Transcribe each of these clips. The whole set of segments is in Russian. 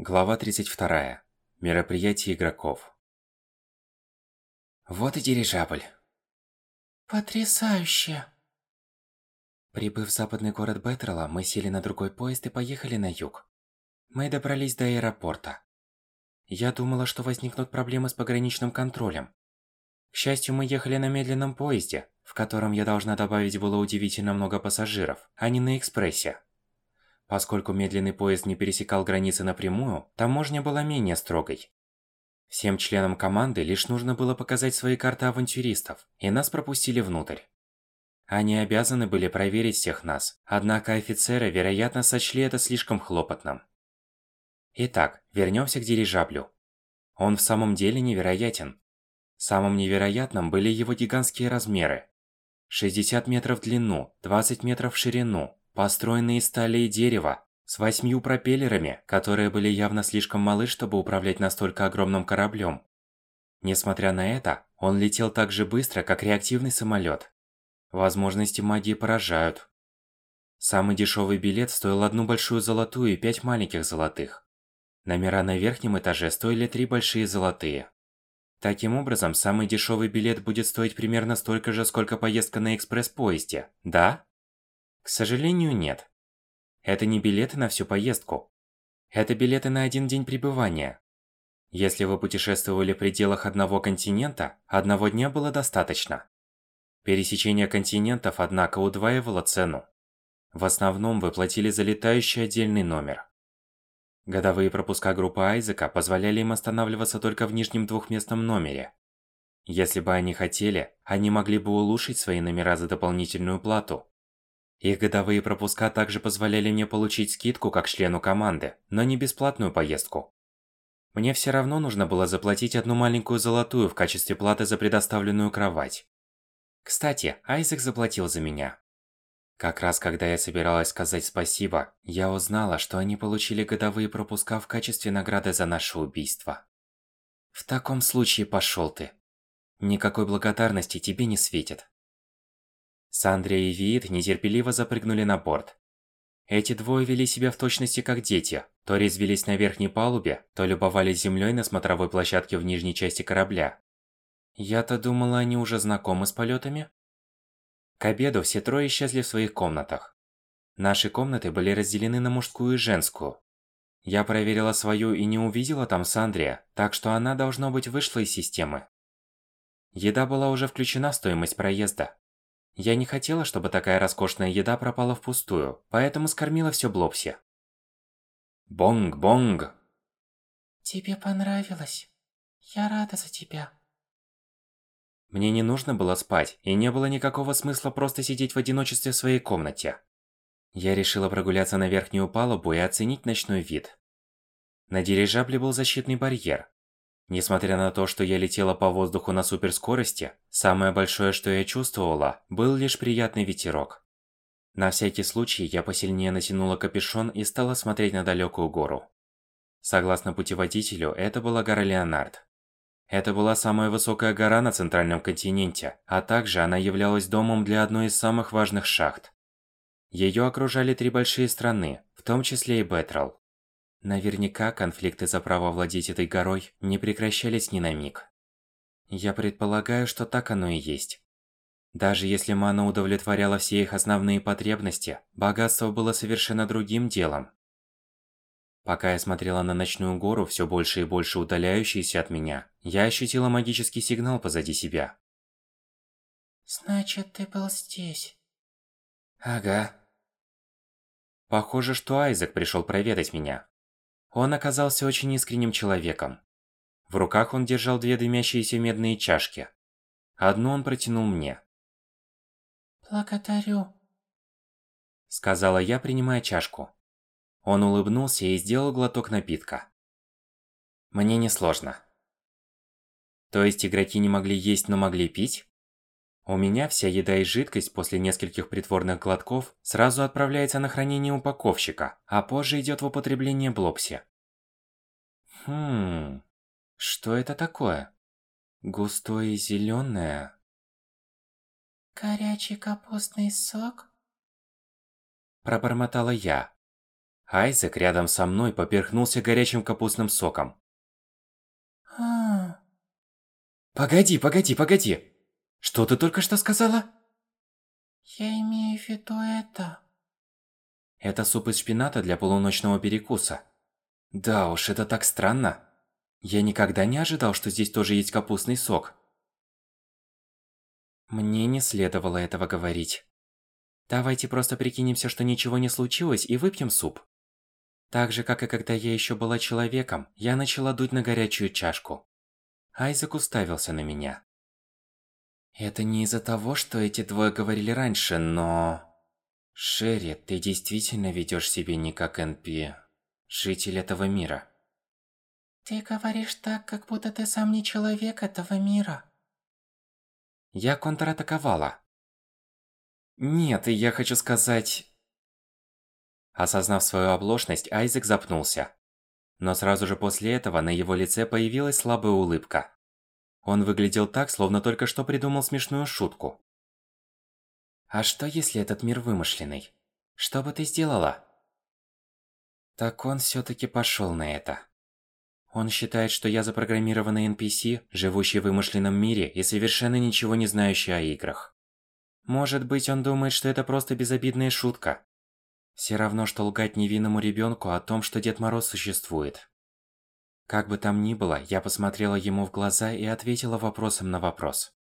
Глава 32. Мероприятие игроков. Вот и дирижабль. Потрясающе! Прибыв в западный город Беттерла, мы сели на другой поезд и поехали на юг. Мы добрались до аэропорта. Я думала, что возникнут проблемы с пограничным контролем. К счастью, мы ехали на медленном поезде, в котором я должна добавить было удивительно много пассажиров, а не на экспрессе. Поскольку медленный поезд не пересекал границы напрямую, таможня была менее строгой. Всем членам команды лишь нужно было показать свои карты авантюристов, и нас пропустили внутрь. Они обязаны были проверить всех нас, однако офицеры, вероятно, сочли это слишком хлопотным. Итак, вернемся к дирижаблю. Он в самом деле невероятен. Самым невероятным были его гигантские размеры. 60 метров в длину, 20 метров в ширину, построенный из стали и дерева, с восьмью пропеллерами, которые были явно слишком малы, чтобы управлять настолько огромным кораблем. Несмотря на это, он летел так же быстро, как реактивный самолет. Возможности магии поражают. Самый дешевый билет стоил одну большую золотую и пять маленьких золотых. Номера на верхнем этаже стоили три большие золотые. Таким образом, самый дешевый билет будет стоить примерно столько же, сколько поездка на экспресс-поезде, да? К сожалению, нет. Это не билеты на всю поездку. Это билеты на один день пребывания. Если вы путешествовали в пределах одного континента, одного дня было достаточно. Пересечение континентов, однако, удваивало цену. В основном вы платили за летающий отдельный номер. Годовые пропуска группы Айзека позволяли им останавливаться только в нижнем двухместном номере. Если бы они хотели, они могли бы улучшить свои номера за дополнительную плату. Их годовые пропуска также позволяли мне получить скидку как члену команды, но не бесплатную поездку. Мне все равно нужно было заплатить одну маленькую золотую в качестве платы за предоставленную кровать. Кстати, Айзек заплатил за меня. Как раз когда я собиралась сказать спасибо, я узнала, что они получили годовые пропуска в качестве награды за наше убийство. В таком случае пошел ты. Никакой благодарности тебе не светит. Сандрия и Виит нетерпеливо запрыгнули на борт. Эти двое вели себя в точности как дети, то резвились на верхней палубе, то любовались землей на смотровой площадке в нижней части корабля. Я-то думала, они уже знакомы с полетами. К обеду все трое исчезли в своих комнатах. Наши комнаты были разделены на мужскую и женскую. Я проверила свою и не увидела там Сандрия, так что она, должно быть, вышла из системы. Еда была уже включена в стоимость проезда. Я не хотела, чтобы такая роскошная еда пропала впустую, поэтому скормила все Блопси. Бонг-бонг. Тебе понравилось. Я рада за тебя. Мне не нужно было спать, и не было никакого смысла просто сидеть в одиночестве в своей комнате. Я решила прогуляться на верхнюю палубу и оценить ночной вид. На дирижабле был защитный барьер, Несмотря на то, что я летела по воздуху на суперскорости, самое большое, что я чувствовала, был лишь приятный ветерок. На всякий случай я посильнее натянула капюшон и стала смотреть на далекую гору. Согласно путеводителю, это была гора Леонард. Это была самая высокая гора на центральном континенте, а также она являлась домом для одной из самых важных шахт. Ее окружали три большие страны, в том числе и Бетрал. Наверняка конфликты за право владеть этой горой не прекращались ни на миг. Я предполагаю, что так оно и есть. Даже если мана удовлетворяла все их основные потребности, богатство было совершенно другим делом. Пока я смотрела на ночную гору, все больше и больше удаляющейся от меня, я ощутила магический сигнал позади себя. «Значит, ты был здесь?» «Ага». Похоже, что Айзек пришел проведать меня. Он оказался очень искренним человеком. В руках он держал две дымящиеся медные чашки. Одну он протянул мне. «Благодарю», — сказала я, принимая чашку. Он улыбнулся и сделал глоток напитка. Мне несложно. То есть игроки не могли есть, но могли пить? У меня вся еда и жидкость после нескольких притворных глотков сразу отправляется на хранение упаковщика, а позже идет в употребление Блопси. Хм... Что это такое? Густое и зеленое. Горячий капустный сок? Пробормотала я. Айзек рядом со мной поперхнулся горячим капустным соком. А, Погоди, погоди, погоди. Что ты только что сказала? я имею в виду это. Это суп из шпината для полуночного перекуса. Да уж, это так странно. Я никогда не ожидал, что здесь тоже есть капустный сок. Мне не следовало этого говорить. Давайте просто прикинемся, что ничего не случилось и выпьем суп. Так же, как и когда я еще была человеком, я начала дуть на горячую чашку. Айзек уставился на меня. Это не из-за того, что эти двое говорили раньше, но... Шерри, ты действительно ведешь себя не как НП, житель этого мира. Ты говоришь так, как будто ты сам не человек этого мира. Я контратаковала. Нет, я хочу сказать... Осознав свою оплошность, Айзек запнулся. Но сразу же после этого на его лице появилась слабая улыбка. Он выглядел так, словно только что придумал смешную шутку. А что если этот мир вымышленный? Что бы ты сделала? Так он всё-таки пошёл на это. Он считает, что я запрограммированный NPC, живущий в вымышленном мире и совершенно ничего не знающий о играх. Может быть, он думает, что это просто безобидная шутка. Все равно, что лгать невинному ребенку о том, что Дед Мороз существует. Как бы там ни было, я посмотрела ему в глаза и ответила вопросом на вопрос.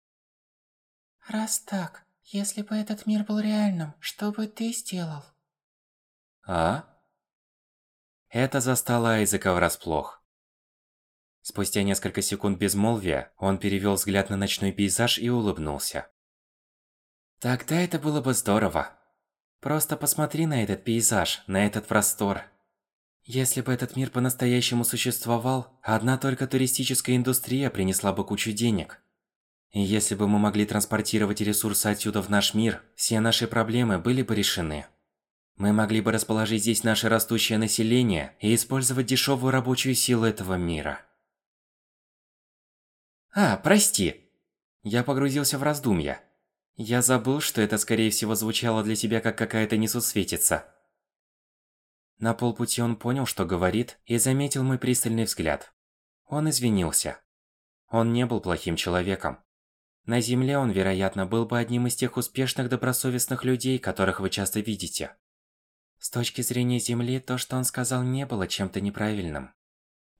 Раз так, если бы этот мир был реальным, что бы ты сделал? А? Это застало Айзека врасплох. Спустя несколько секунд безмолвия, он перевел взгляд на ночной пейзаж и улыбнулся. Тогда это было бы здорово. Просто посмотри на этот пейзаж, на этот простор. Если бы этот мир по-настоящему существовал, одна только туристическая индустрия принесла бы кучу денег. И если бы мы могли транспортировать ресурсы отсюда в наш мир, все наши проблемы были бы решены. Мы могли бы расположить здесь наше растущее население и использовать дешевую рабочую силу этого мира. А, прости. Я погрузился в раздумья. Я забыл, что это скорее всего звучало для тебя как какая-то несусветица. На полпути он понял, что говорит, и заметил мой пристальный взгляд. Он извинился. Он не был плохим человеком. На Земле он, вероятно, был бы одним из тех успешных добросовестных людей, которых вы часто видите. С точки зрения Земли, то, что он сказал, не было чем-то неправильным.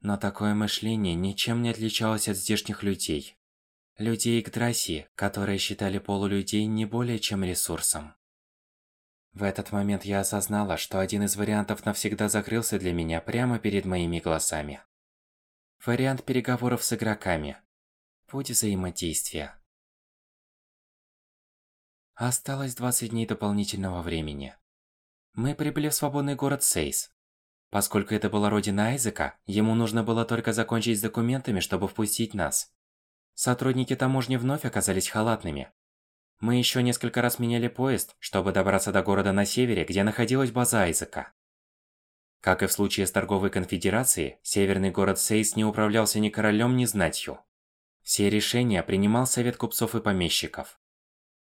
Но такое мышление ничем не отличалось от здешних людей. Людей Игдрасии, которые считали полулюдей не более чем ресурсом. В этот момент я осознала, что один из вариантов навсегда закрылся для меня прямо перед моими глазами. Вариант переговоров с игроками. Путь взаимодействия. Осталось 20 дней дополнительного времени. Мы прибыли в свободный город Сейс. Поскольку это была родина Айзека, ему нужно было только закончить с документами, чтобы впустить нас. Сотрудники таможни вновь оказались халатными. Мы еще несколько раз меняли поезд, чтобы добраться до города на севере, где находилась база Айзека. Как и в случае с торговой конфедерацией, северный город Сейс не управлялся ни королем, ни знатью. Все решения принимал совет купцов и помещиков.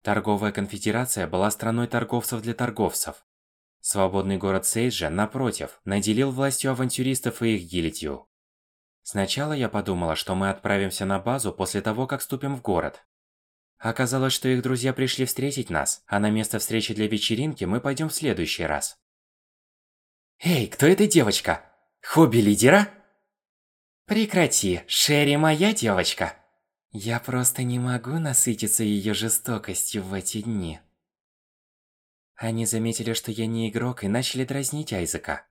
Торговая конфедерация была страной торговцев для торговцев. Свободный город Сейджа, напротив, наделил властью авантюристов и их гильдию. Сначала я подумала, что мы отправимся на базу после того, как ступим в город. Оказалось, что их друзья пришли встретить нас, а на место встречи для вечеринки мы пойдем в следующий раз. Эй, кто эта девочка? Хобби лидера? Прекрати, Шерри моя девочка. Я просто не могу насытиться ее жестокостью в эти дни. Они заметили, что я не игрок и начали дразнить Айзека.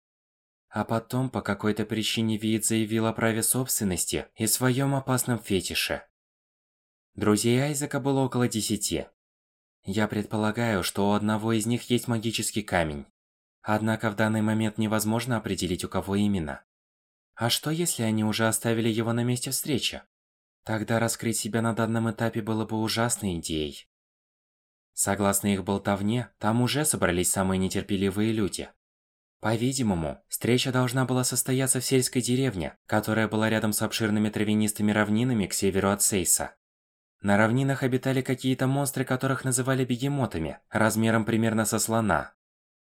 А потом по какой-то причине Вид заявил о праве собственности и своем опасном фетише. Друзей Айзека было около десяти. Я предполагаю, что у одного из них есть магический камень. Однако в данный момент невозможно определить, у кого именно. А что если они уже оставили его на месте встречи? Тогда раскрыть себя на данном этапе было бы ужасной идеей. Согласно их болтовне, там уже собрались самые нетерпеливые люди. По-видимому, встреча должна была состояться в сельской деревне, которая была рядом с обширными травянистыми равнинами к северу от Сейса. На равнинах обитали какие-то монстры, которых называли бегемотами, размером примерно со слона.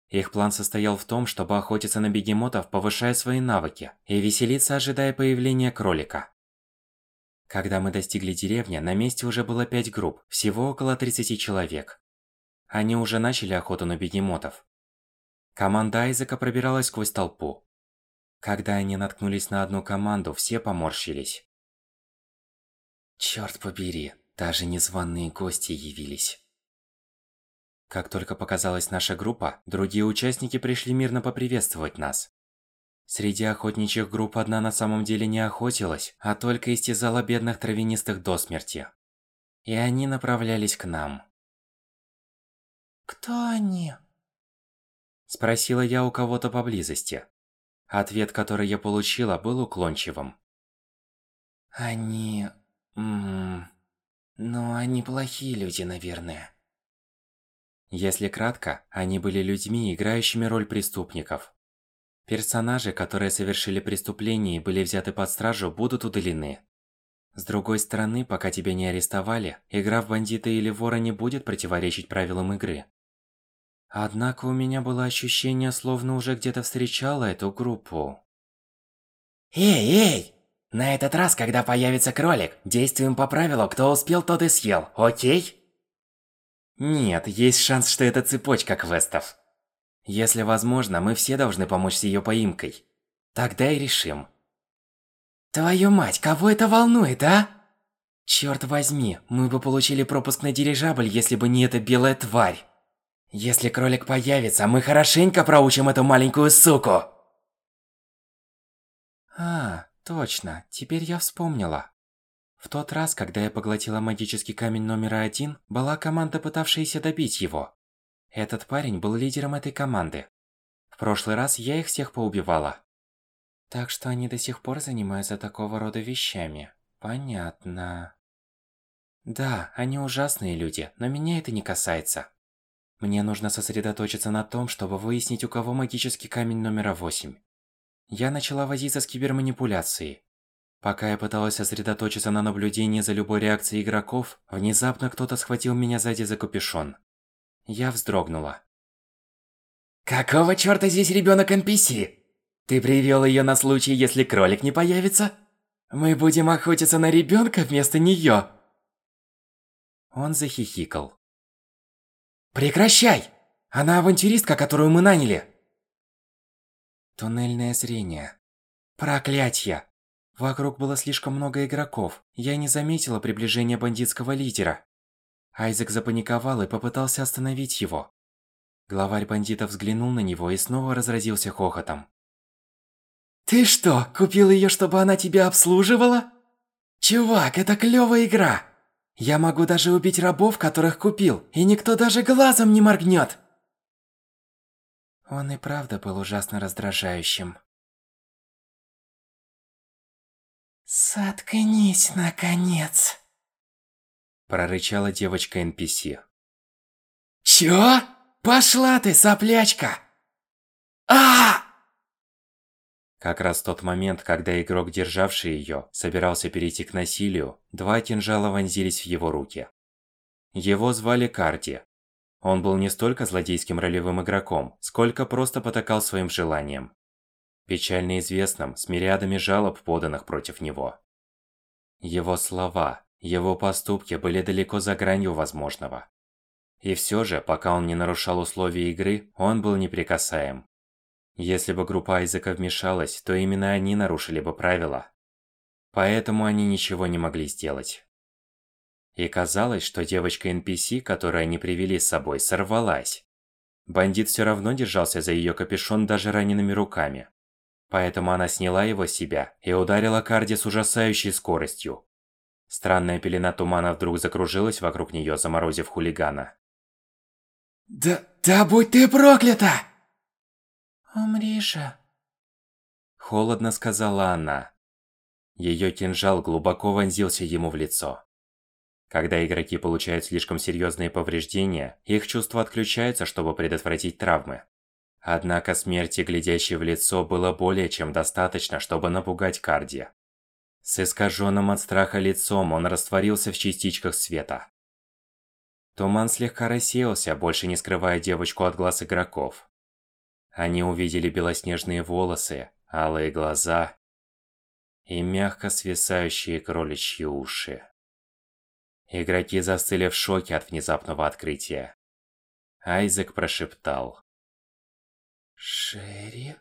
Их план состоял в том, чтобы охотиться на бегемотов, повышая свои навыки, и веселиться, ожидая появления кролика. Когда мы достигли деревни, на месте уже было пять групп, всего около 30 человек. Они уже начали охоту на бегемотов. Команда Айзека пробиралась сквозь толпу. Когда они наткнулись на одну команду, все поморщились. Чёрт побери, даже незваные гости явились. Как только показалась наша группа, другие участники пришли мирно поприветствовать нас. Среди охотничьих групп одна на самом деле не охотилась, а только истязала бедных травянистых до смерти. И они направлялись к нам. «Кто они?» Спросила я у кого-то поблизости. Ответ, который я получила, был уклончивым. «Они... Ммм... Ну, они плохие люди, наверное». Если кратко, они были людьми, играющими роль преступников. Персонажи, которые совершили преступление и были взяты под стражу, будут удалены. С другой стороны, пока тебя не арестовали, игра в бандита или вора не будет противоречить правилам игры. Однако у меня было ощущение, словно уже где-то встречала эту группу. Эй, эй! На этот раз, когда появится кролик, действуем по правилу «кто успел, тот и съел», окей? Нет, есть шанс, что это цепочка квестов. Если возможно, мы все должны помочь с её поимкой. Тогда и решим. Твою мать, кого это волнует, а? Чёрт возьми, мы бы получили пропуск на дирижабль, если бы не эта белая тварь. Если кролик появится, мы хорошенько проучим эту маленькую суку. А, точно, теперь я вспомнила. В тот раз, когда я поглотила магический камень номер один, была команда, пытавшаяся добить его. Этот парень был лидером этой команды. В прошлый раз я их всех поубивала. Так что они до сих пор занимаются такого рода вещами. Понятно. Да, они ужасные люди, но меня это не касается. Мне нужно сосредоточиться на том, чтобы выяснить, у кого магический камень номера 8. Я начала возиться с киберманипуляцией. Пока я пыталась сосредоточиться на наблюдении за любой реакцией игроков, внезапно кто-то схватил меня сзади за капюшон. Я вздрогнула. Какого чёрта здесь ребёнок NPC? Ты привёл её на случай, если кролик не появится? Мы будем охотиться на ребёнка вместо неё. Он захихикал. Прекращай! Она авантюристка, которую мы наняли. Туннельное зрение. Проклятье! Вокруг было слишком много игроков. Я не заметила приближения бандитского лидера. Айзек запаниковал и попытался остановить его. Главарь бандитов взглянул на него и снова разразился хохотом. «Ты что, купил её, чтобы она тебя обслуживала? Чувак, это клёвая игра! Я могу даже убить рабов, которых купил, и никто даже глазом не моргнёт!» Он и правда был ужасно раздражающим. «Заткнись, наконец!» Прорычала девочка NPC. «Чё? Пошла ты, соплячка!» а Как раз в тот момент, когда игрок, державший её, собирался перейти к насилию, два кинжала вонзились в его руки. Его звали Карди. Он был не столько злодейским ролевым игроком, сколько просто потакал своим желаниям печально известным с мириадами жалоб, поданных против него. Его слова, его поступки были далеко за гранью возможного. И все же, пока он не нарушал условия игры, он был неприкасаем. Если бы группа Айзека вмешалась, то именно они нарушили бы правила. Поэтому они ничего не могли сделать. И казалось, что девочка NPC, которую они привели с собой, сорвалась. Бандит все равно держался за ее капюшон даже ранеными руками. Поэтому она сняла его с себя и ударила Карди с ужасающей скоростью. Странная пелена тумана вдруг закружилась вокруг нее, заморозив хулигана. «Да, да будь ты проклята!» «Умри же!» Холодно сказала она. Ее кинжал глубоко вонзился ему в лицо. Когда игроки получают слишком серьезные повреждения, их чувства отключаются, чтобы предотвратить травмы. Однако смерти, глядящей в лицо, было более чем достаточно, чтобы напугать Карди. С искаженным от страха лицом он растворился в частичках света. Туман слегка рассеялся, больше не скрывая девочку от глаз игроков. Они увидели белоснежные волосы, алые глаза и мягко свисающие кроличьи уши. Игроки застыли в шоке от внезапного открытия. Айзек прошептал. «Шерри?»